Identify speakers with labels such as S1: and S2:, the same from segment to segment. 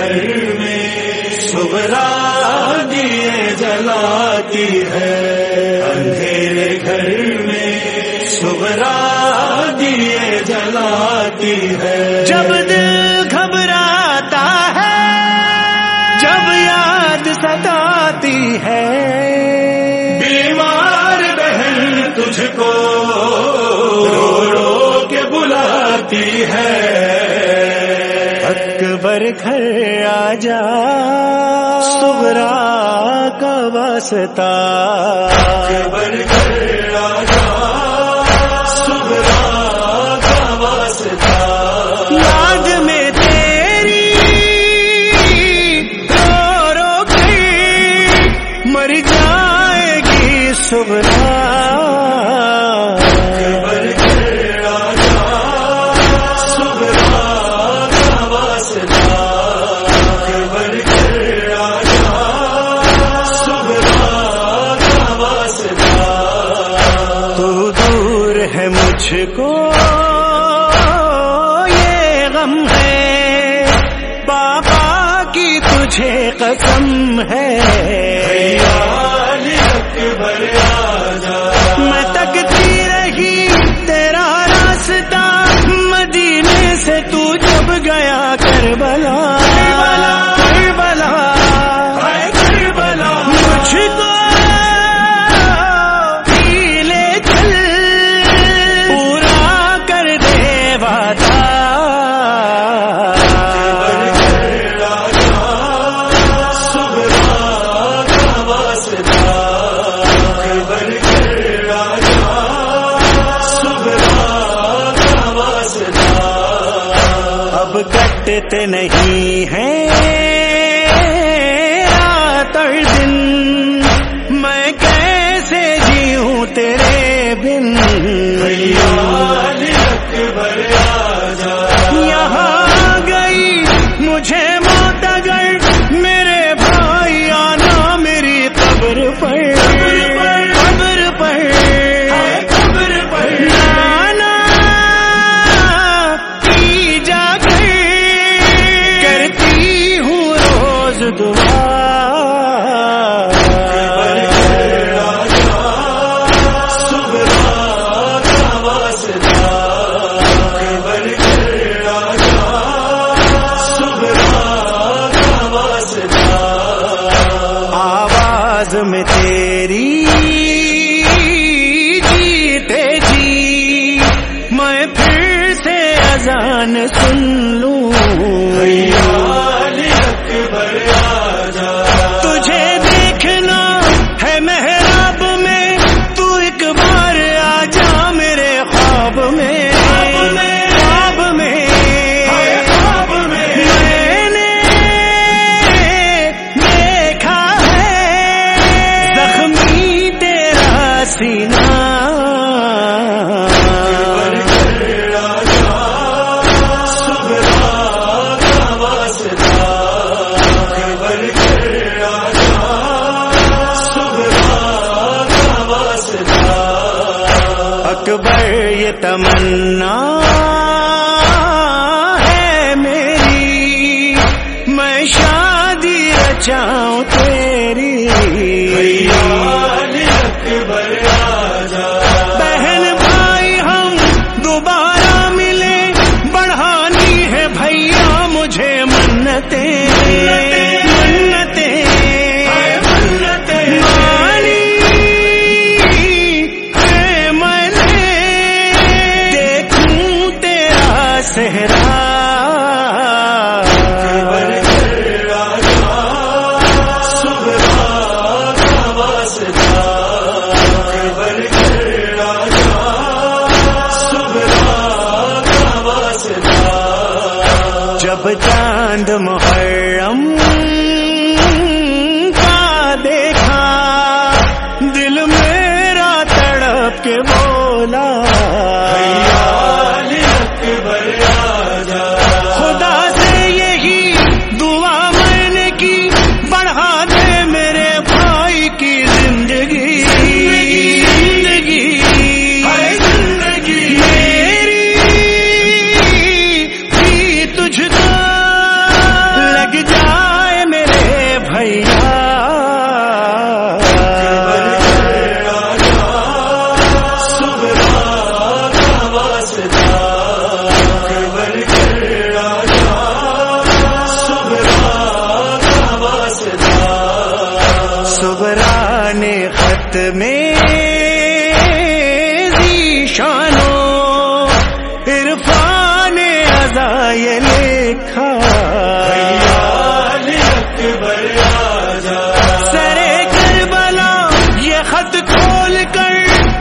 S1: گھر میں سبرا دیے جلاتی ہے۔ اندھیرے گھر میں سبرا دیے جلاتی ہے۔
S2: جب دل گھبراتا ہے جب یاد ستاتی ہے۔
S1: بیمار بہن تجھ کو رو رو کے بلاتی ہے۔
S2: اکبر گھر آ جا سبرا کا واسطہ۔
S1: اکبر گھر آ جا
S2: مجھ کو یہ غم ہے پاپا کی تجھے قسم ہے۔ اب کٹتے نہیں ہیں رات اور دن۔ میں کیسے جیوں تیرے بن؟ اکبر اکبر یہ تمنا ہے میری۔ میں شادی رچاؤں تیری۔ بہن بھائی ہم دوبارہ ملے بڑھانی ہے بھیا مجھے منتیں۔ چاند مہر یہ لکھا۔ سرے کربلا یہ خط کھول کر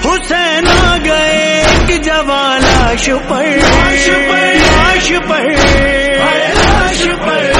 S2: حسین آ گئے کہ جوان لاش پر۔ لاش پر۔ لاش پر۔